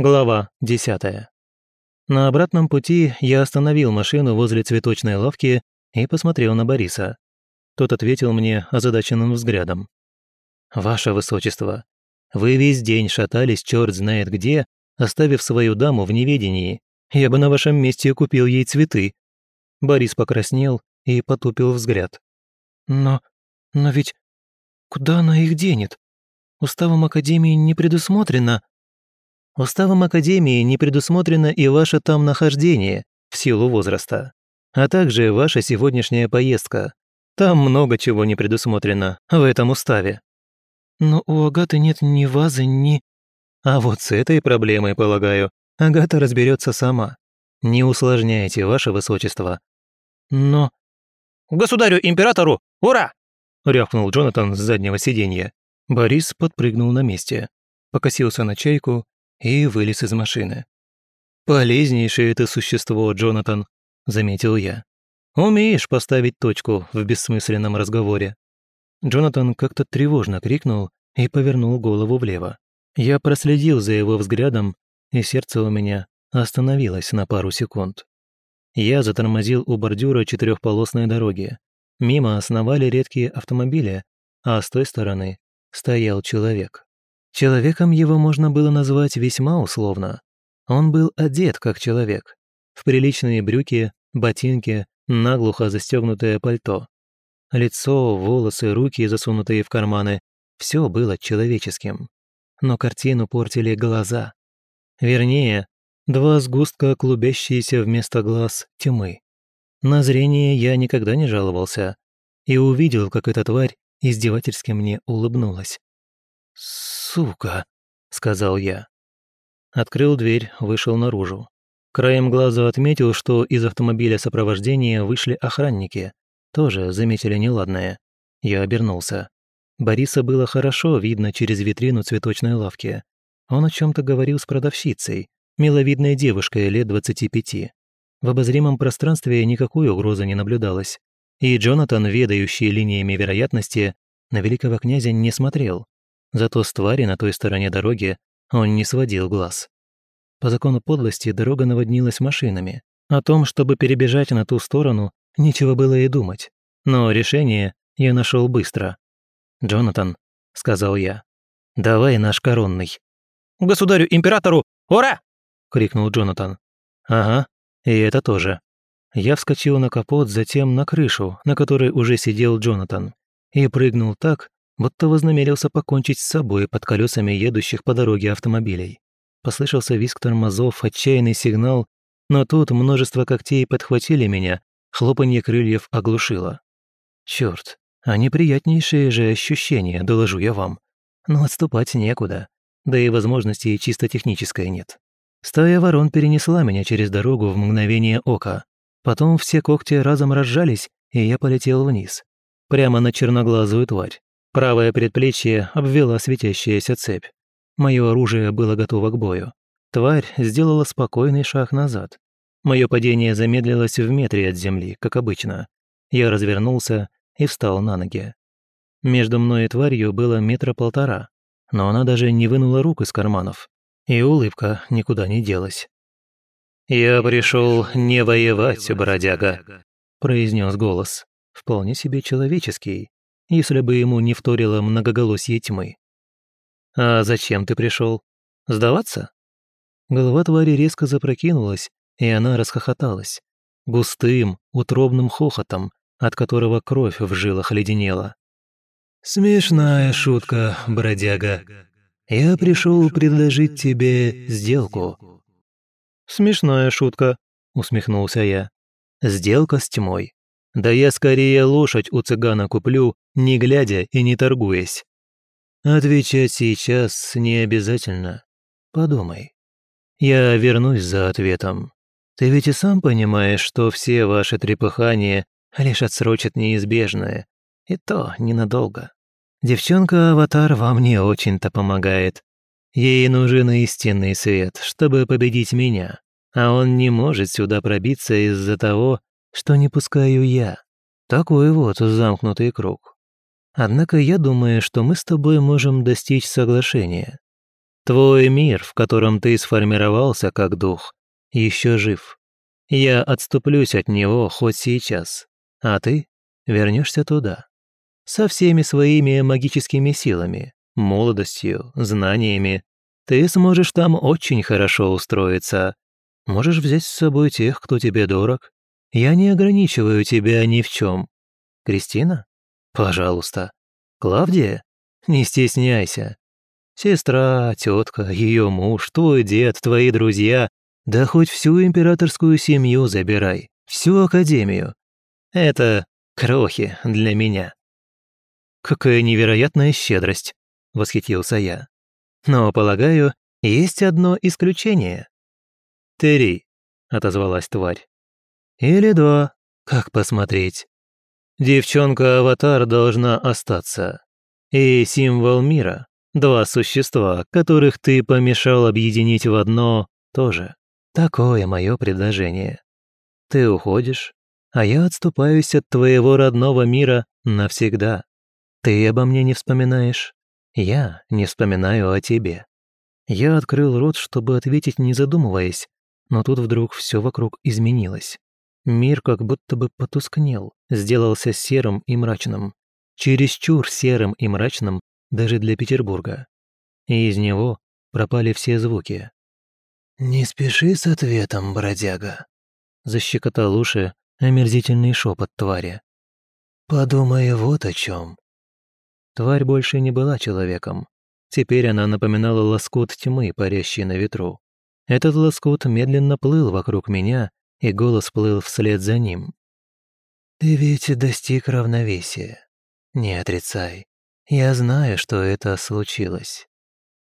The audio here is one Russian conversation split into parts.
Глава 10. На обратном пути я остановил машину возле цветочной лавки и посмотрел на Бориса. Тот ответил мне озадаченным взглядом. «Ваше Высочество, вы весь день шатались черт знает где, оставив свою даму в неведении. Я бы на вашем месте купил ей цветы». Борис покраснел и потупил взгляд. «Но... но ведь... куда она их денет? Уставом Академии не предусмотрено...» Уставом Академии не предусмотрено и ваше там нахождение в силу возраста, а также ваша сегодняшняя поездка. Там много чего не предусмотрено в этом уставе. Но у Агаты нет ни вазы, ни... А вот с этой проблемой, полагаю, Агата разберется сама. Не усложняйте, ваше высочество. Но... «Государю-императору! Ура!» — рявкнул Джонатан с заднего сиденья. Борис подпрыгнул на месте, покосился на чайку и вылез из машины. «Полезнейшее ты существо, Джонатан», — заметил я. «Умеешь поставить точку в бессмысленном разговоре». Джонатан как-то тревожно крикнул и повернул голову влево. Я проследил за его взглядом, и сердце у меня остановилось на пару секунд. Я затормозил у бордюра четырехполосной дороги. Мимо сновали редкие автомобили, а с той стороны стоял человек. Человеком его можно было назвать весьма условно. Он был одет как человек. В приличные брюки, ботинки, наглухо застегнутое пальто. Лицо, волосы, руки, засунутые в карманы – все было человеческим. Но картину портили глаза. Вернее, два сгустка клубящиеся вместо глаз тьмы. На зрение я никогда не жаловался и увидел, как эта тварь издевательски мне улыбнулась. «Сука!» — сказал я. Открыл дверь, вышел наружу. Краем глаза отметил, что из автомобиля сопровождения вышли охранники. Тоже заметили неладное. Я обернулся. Бориса было хорошо видно через витрину цветочной лавки. Он о чем то говорил с продавщицей, миловидной девушкой лет 25. В обозримом пространстве никакой угрозы не наблюдалось. И Джонатан, ведающий линиями вероятности, на великого князя не смотрел. Зато с твари на той стороне дороги он не сводил глаз. По закону подлости дорога наводнилась машинами. О том, чтобы перебежать на ту сторону, нечего было и думать. Но решение я нашел быстро. «Джонатан», — сказал я, — «давай наш коронный». «Государю-императору! Ура!» — крикнул Джонатан. «Ага, и это тоже». Я вскочил на капот, затем на крышу, на которой уже сидел Джонатан, и прыгнул так, будто вознамерился покончить с собой под колесами едущих по дороге автомобилей. Послышался визг тормозов, отчаянный сигнал, но тут множество когтей подхватили меня, хлопанье крыльев оглушило. Черт, а неприятнейшие же ощущения, доложу я вам. Но отступать некуда, да и возможности чисто технической нет. Стая ворон перенесла меня через дорогу в мгновение ока. Потом все когти разом разжались, и я полетел вниз. Прямо на черноглазую тварь. Правое предплечье обвела светящаяся цепь. Мое оружие было готово к бою. Тварь сделала спокойный шаг назад. Мое падение замедлилось в метре от земли, как обычно. Я развернулся и встал на ноги. Между мной и тварью было метра полтора, но она даже не вынула рук из карманов, и улыбка никуда не делась. «Я пришел не воевать, бродяга», — произнес голос, вполне себе человеческий, если бы ему не вторило многоголосье тьмы. «А зачем ты пришел? Сдаваться?» Голова твари резко запрокинулась, и она расхохоталась. Густым, утробным хохотом, от которого кровь в жилах леденела. «Смешная шутка, бродяга. Я пришел предложить тебе сделку». «Смешная шутка», — усмехнулся я. «Сделка с тьмой. Да я скорее лошадь у цыгана куплю, не глядя и не торгуясь. Отвечать сейчас не обязательно. Подумай. Я вернусь за ответом. Ты ведь и сам понимаешь, что все ваши трепыхания лишь отсрочат неизбежное. И то ненадолго. Девчонка-аватар вам не очень-то помогает. Ей нужен истинный свет, чтобы победить меня. А он не может сюда пробиться из-за того, что не пускаю я. Такой вот замкнутый круг. Однако я думаю, что мы с тобой можем достичь соглашения. Твой мир, в котором ты сформировался как дух, еще жив. Я отступлюсь от него хоть сейчас, а ты вернешься туда. Со всеми своими магическими силами, молодостью, знаниями. Ты сможешь там очень хорошо устроиться. Можешь взять с собой тех, кто тебе дорог. Я не ограничиваю тебя ни в чем. Кристина? Пожалуйста. Клавдия? Не стесняйся. Сестра, тетка, ее муж, твой дед, твои друзья, да хоть всю императорскую семью забирай, всю академию. Это крохи для меня. Какая невероятная щедрость, восхитился я. Но, полагаю, есть одно исключение. Три, отозвалась тварь. Или два, как посмотреть. Девчонка-аватар должна остаться. И символ мира Два существа, которых ты помешал объединить в одно, тоже. Такое мое предложение. Ты уходишь, а я отступаюсь от твоего родного мира навсегда. Ты обо мне не вспоминаешь, я не вспоминаю о тебе. Я открыл рот, чтобы ответить, не задумываясь, но тут вдруг все вокруг изменилось. Мир как будто бы потускнел, сделался серым и мрачным. Чересчур серым и мрачным даже для Петербурга. И из него пропали все звуки. «Не спеши с ответом, бродяга», — защекотал уши омерзительный шепот твари. «Подумай вот о чем. Тварь больше не была человеком. Теперь она напоминала лоскут тьмы, парящий на ветру. Этот лоскут медленно плыл вокруг меня, и голос плыл вслед за ним. «Ты ведь достиг равновесия. Не отрицай. Я знаю, что это случилось.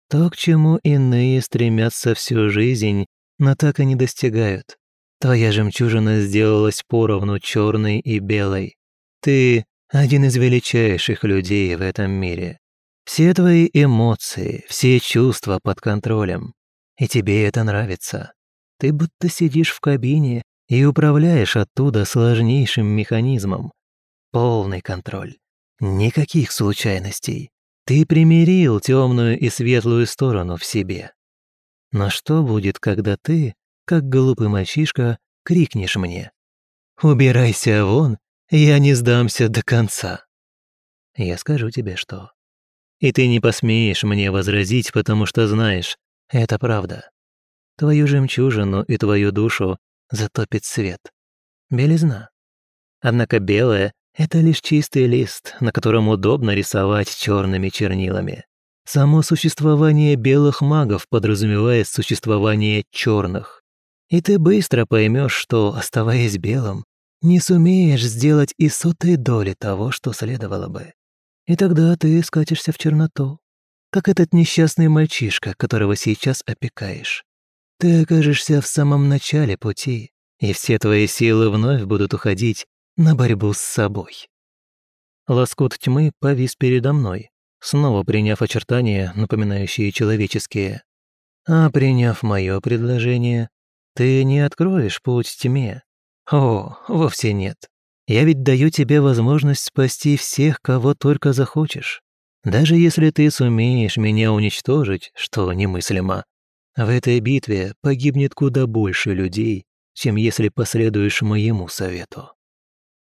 То, к чему иные стремятся всю жизнь, но так и не достигают. Твоя жемчужина сделалась поровну черной и белой. Ты один из величайших людей в этом мире. Все твои эмоции, все чувства под контролем. И тебе это нравится. Ты будто сидишь в кабине и управляешь оттуда сложнейшим механизмом. Полный контроль. Никаких случайностей. Ты примирил темную и светлую сторону в себе. Но что будет, когда ты, как глупый мальчишка, крикнешь мне «Убирайся вон, я не сдамся до конца». Я скажу тебе что. И ты не посмеешь мне возразить, потому что знаешь, это правда. Твою жемчужину и твою душу затопит свет. Белизна. Однако белая это лишь чистый лист, на котором удобно рисовать черными чернилами. Само существование белых магов подразумевает существование черных. И ты быстро поймешь, что, оставаясь белым, не сумеешь сделать и сотой доли того, что следовало бы. И тогда ты скатишься в черноту, как этот несчастный мальчишка, которого сейчас опекаешь. Ты окажешься в самом начале пути, и все твои силы вновь будут уходить на борьбу с собой. Лоскут тьмы повис передо мной, снова приняв очертания, напоминающие человеческие. А приняв мое предложение, ты не откроешь путь тьме. О, вовсе нет. Я ведь даю тебе возможность спасти всех, кого только захочешь. Даже если ты сумеешь меня уничтожить, что немыслимо, в этой битве погибнет куда больше людей, чем если последуешь моему совету.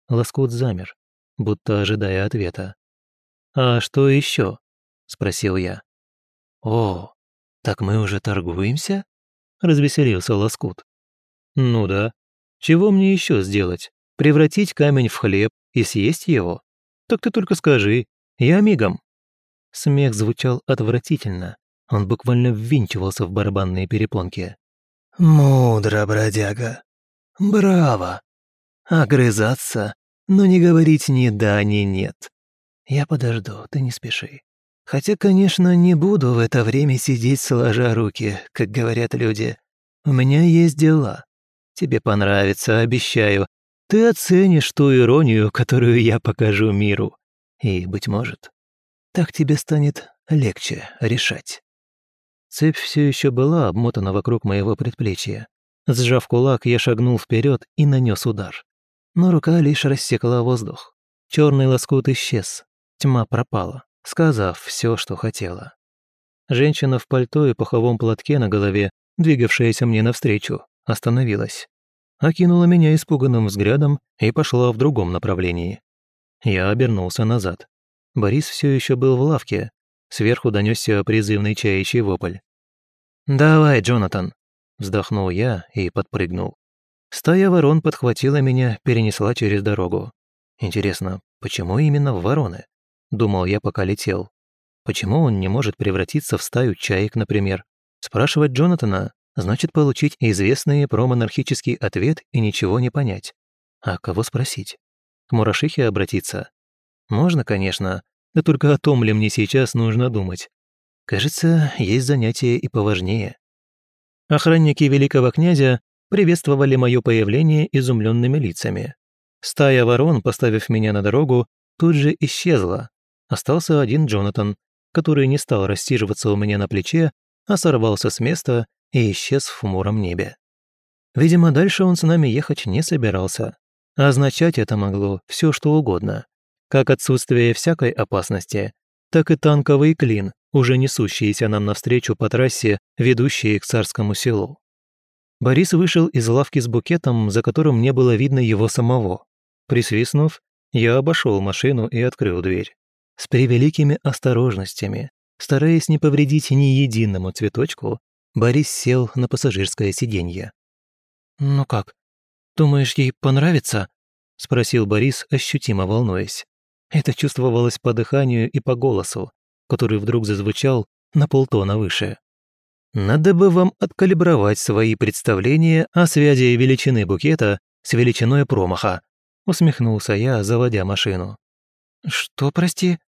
Лоскут замер, будто ожидая ответа. «А что еще? спросил я. «О, так мы уже торгуемся?» – развеселился Лоскут. «Ну да. Чего мне еще сделать? Превратить камень в хлеб и съесть его? Так ты только скажи, я мигом». Смех звучал отвратительно. Он буквально ввинчивался в барабанные перепонки. «Мудро, бродяга. Браво. Огрызаться, но не говорить ни да, ни нет. Я подожду, ты не спеши. Хотя, конечно, не буду в это время сидеть сложа руки, как говорят люди. У меня есть дела. Тебе понравится, обещаю. Ты оценишь ту иронию, которую я покажу миру. И, быть может, так тебе станет легче решать. Цепь все еще была обмотана вокруг моего предплечья. Сжав кулак, я шагнул вперед и нанес удар. Но рука лишь рассекла воздух. Черный лоскут исчез, тьма пропала, сказав все, что хотела. Женщина в пальто и пуховом платке на голове, двигавшаяся мне навстречу, остановилась. Окинула меня испуганным взглядом и пошла в другом направлении. Я обернулся назад. Борис все еще был в лавке. Сверху донесся призывный чаячий вопль. «Давай, Джонатан!» Вздохнул я и подпрыгнул. Стая ворон подхватила меня, перенесла через дорогу. Интересно, почему именно вороны? Думал я, пока летел. Почему он не может превратиться в стаю чаек, например? Спрашивать Джонатана значит получить известный промонархический ответ и ничего не понять. А кого спросить? К мурашихе обратиться? Можно, конечно, да только о том ли мне сейчас нужно думать. Кажется, есть занятия и поважнее. Охранники великого князя приветствовали мое появление изумленными лицами. Стая ворон, поставив меня на дорогу, тут же исчезла. Остался один Джонатан, который не стал рассиживаться у меня на плече, а сорвался с места и исчез в хмуром небе. Видимо, дальше он с нами ехать не собирался. означать это могло все что угодно. Как отсутствие всякой опасности, так и танковый клин, уже несущиеся нам навстречу по трассе, ведущей к царскому селу. Борис вышел из лавки с букетом, за которым не было видно его самого. Присвистнув, я обошел машину и открыл дверь. С превеликими осторожностями, стараясь не повредить ни единому цветочку, Борис сел на пассажирское сиденье. «Ну как, думаешь, ей понравится?» – спросил Борис, ощутимо волнуясь. Это чувствовалось по дыханию и по голосу, который вдруг зазвучал на полтона выше. Надо бы вам откалибровать свои представления о связи величины букета с величиной промаха, усмехнулся я, заводя машину. Что, прости?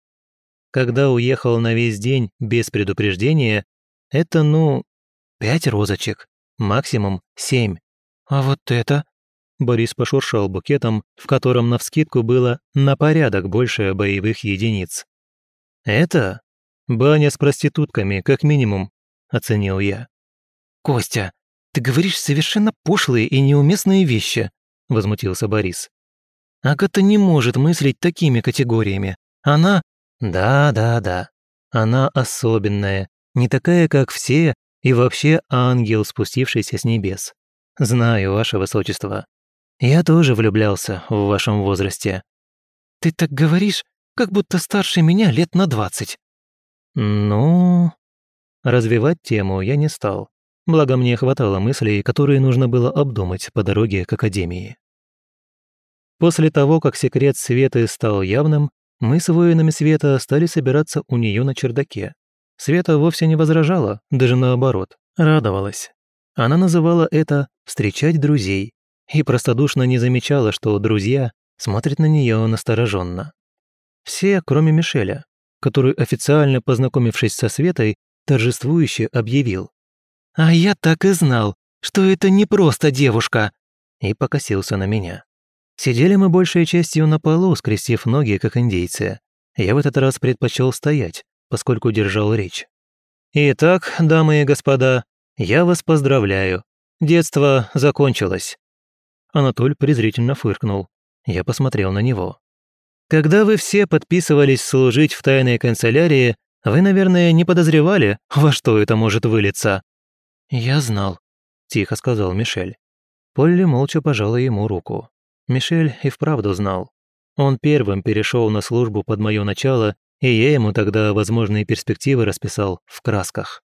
Когда уехал на весь день без предупреждения, это, ну, пять розочек, максимум семь. А вот это? Борис пошуршал букетом, в котором навскидку было на порядок больше боевых единиц. «Это баня с проститутками, как минимум», — оценил я. «Костя, ты говоришь совершенно пошлые и неуместные вещи», — возмутился Борис. «Агата не может мыслить такими категориями. Она...» «Да, да, да. Она особенная, не такая, как все, и вообще ангел, спустившийся с небес. Знаю, ваше высочество. Я тоже влюблялся в вашем возрасте». «Ты так говоришь, как будто старше меня лет на двадцать». «Ну...» Развивать тему я не стал, благо мне хватало мыслей, которые нужно было обдумать по дороге к Академии. После того, как секрет Светы стал явным, мы с воинами Света стали собираться у нее на чердаке. Света вовсе не возражала, даже наоборот, радовалась. Она называла это «встречать друзей», и простодушно не замечала, что друзья смотрят на нее настороженно. Все, кроме Мишеля, который, официально познакомившись со Светой, торжествующе объявил. «А я так и знал, что это не просто девушка!» и покосился на меня. Сидели мы большей частью на полу, скрестив ноги, как индейцы. Я в этот раз предпочел стоять, поскольку держал речь. «Итак, дамы и господа, я вас поздравляю. Детство закончилось. Анатоль презрительно фыркнул. Я посмотрел на него. «Когда вы все подписывались служить в тайной канцелярии, вы, наверное, не подозревали, во что это может вылиться?» «Я знал», – тихо сказал Мишель. Полли молча пожала ему руку. Мишель и вправду знал. Он первым перешел на службу под мое начало, и я ему тогда возможные перспективы расписал в красках.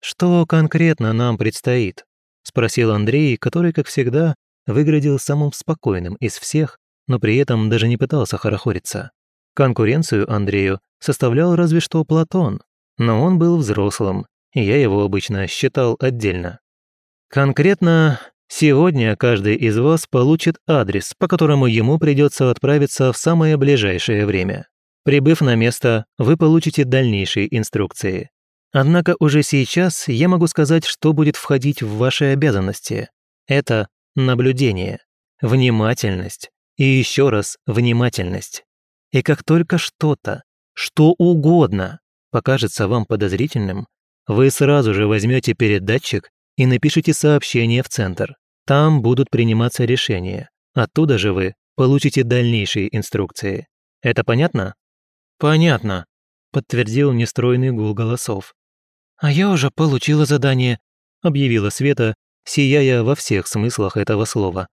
«Что конкретно нам предстоит?» – спросил Андрей, который, как всегда, выглядел самым спокойным из всех, но при этом даже не пытался хорохориться. Конкуренцию Андрею составлял разве что Платон, но он был взрослым, и я его обычно считал отдельно. Конкретно сегодня каждый из вас получит адрес, по которому ему придется отправиться в самое ближайшее время. Прибыв на место, вы получите дальнейшие инструкции. Однако уже сейчас я могу сказать, что будет входить в ваши обязанности. Это наблюдение, внимательность и еще раз внимательность. И как только что-то, что угодно, покажется вам подозрительным, вы сразу же возьмете передатчик и напишите сообщение в центр. Там будут приниматься решения. Оттуда же вы получите дальнейшие инструкции. Это понятно? Понятно, подтвердил нестройный гул голосов. «А я уже получила задание», — объявила Света, сияя во всех смыслах этого слова.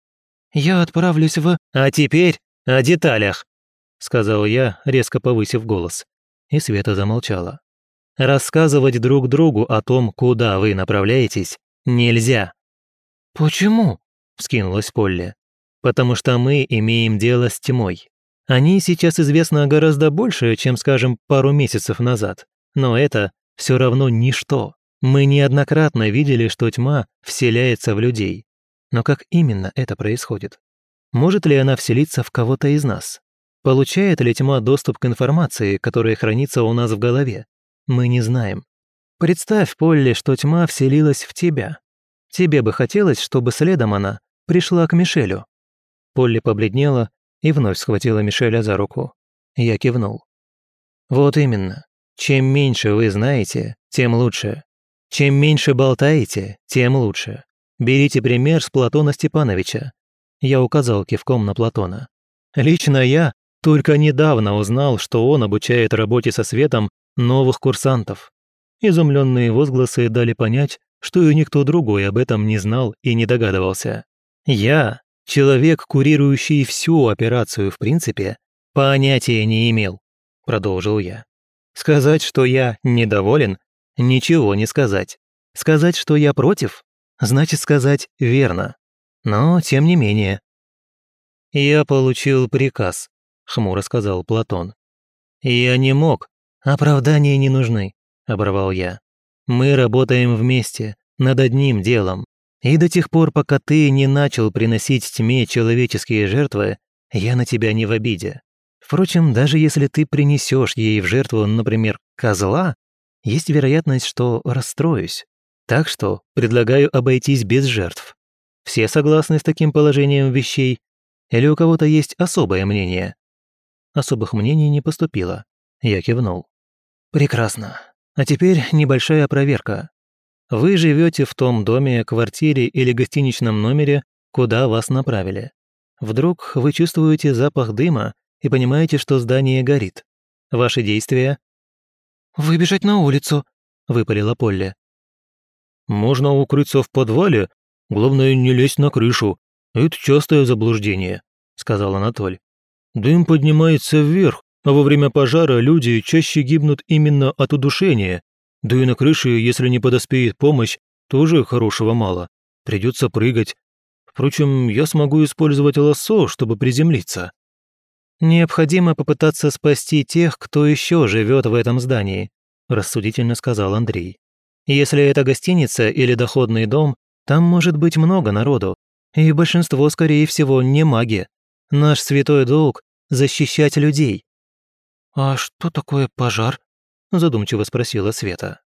«Я отправлюсь в...» «А теперь о деталях», — сказал я, резко повысив голос. И Света замолчала. «Рассказывать друг другу о том, куда вы направляетесь, нельзя». «Почему?» — вскинулась Полли. «Потому что мы имеем дело с тьмой. О ней сейчас известно гораздо больше, чем, скажем, пару месяцев назад. Но это все равно ничто. Мы неоднократно видели, что тьма вселяется в людей. Но как именно это происходит? Может ли она вселиться в кого-то из нас? Получает ли тьма доступ к информации, которая хранится у нас в голове? Мы не знаем. Представь, Полли, что тьма вселилась в тебя. Тебе бы хотелось, чтобы следом она пришла к Мишелю. Полли побледнела и вновь схватила Мишеля за руку. Я кивнул. Вот именно. Чем меньше вы знаете, тем лучше. Чем меньше болтаете, тем лучше. Берите пример с Платона Степановича. Я указал кивком на Платона. Лично я только недавно узнал, что он обучает работе со светом новых курсантов. Изумленные возгласы дали понять, что и никто другой об этом не знал и не догадывался. Я, человек, курирующий всю операцию в принципе, понятия не имел, продолжил я. Сказать, что я недоволен, ничего не сказать. Сказать, что я против, значит сказать верно. Но, тем не менее. «Я получил приказ», — хмуро сказал Платон. «Я не мог. Оправдания не нужны», — оборвал я. «Мы работаем вместе, над одним делом. И до тех пор, пока ты не начал приносить тьме человеческие жертвы, я на тебя не в обиде. Впрочем, даже если ты принесешь ей в жертву, например, козла, есть вероятность, что расстроюсь. Так что предлагаю обойтись без жертв. Все согласны с таким положением вещей? Или у кого-то есть особое мнение? Особых мнений не поступило. Я кивнул. Прекрасно. А теперь небольшая проверка. Вы живете в том доме, квартире или гостиничном номере, куда вас направили. Вдруг вы чувствуете запах дыма и понимаете, что здание горит. Ваши действия?» «Выбежать на улицу», — выпалила Полли. «Можно укрыться в подвале, главное не лезть на крышу. Это частое заблуждение», — сказал Анатоль. «Дым поднимается вверх, а во время пожара люди чаще гибнут именно от удушения. Да и на крыше, если не подоспеет помощь, тоже хорошего мало. Придется прыгать. Впрочем, я смогу использовать лассо, чтобы приземлиться». «Необходимо попытаться спасти тех, кто еще живет в этом здании», рассудительно сказал Андрей. «Если это гостиница или доходный дом, там может быть много народу, и большинство, скорее всего, не маги. Наш святой долг – защищать людей». «А что такое пожар?» – задумчиво спросила Света.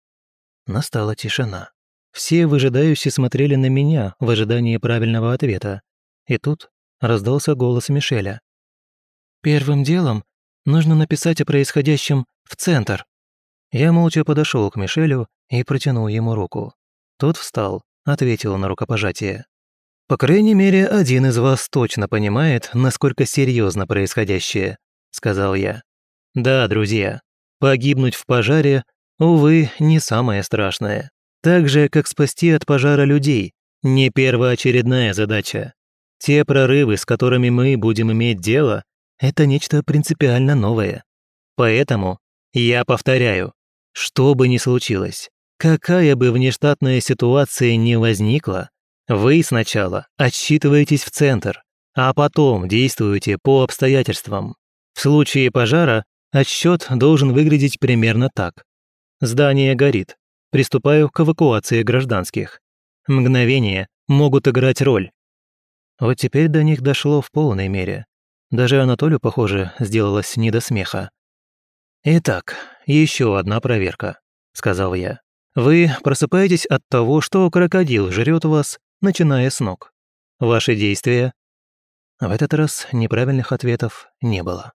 Настала тишина. Все выжидающе смотрели на меня в ожидании правильного ответа. И тут раздался голос Мишеля. Первым делом нужно написать о происходящем в центр. Я молча подошел к Мишелю и протянул ему руку. Тот встал, ответил на рукопожатие. «По крайней мере, один из вас точно понимает, насколько серьезно происходящее», — сказал я. «Да, друзья, погибнуть в пожаре, увы, не самое страшное. Так же, как спасти от пожара людей, не первоочередная задача. Те прорывы, с которыми мы будем иметь дело, это нечто принципиально новое. Поэтому я повторяю, что бы ни случилось, какая бы внештатная ситуация ни возникла, вы сначала отсчитываетесь в центр, а потом действуете по обстоятельствам. В случае пожара отсчет должен выглядеть примерно так. Здание горит. Приступаю к эвакуации гражданских. Мгновения могут играть роль. Вот теперь до них дошло в полной мере. Даже Анатолию, похоже, сделалось не до смеха. «Итак, еще одна проверка», — сказал я. «Вы просыпаетесь от того, что крокодил жрет вас, начиная с ног. Ваши действия?» В этот раз неправильных ответов не было.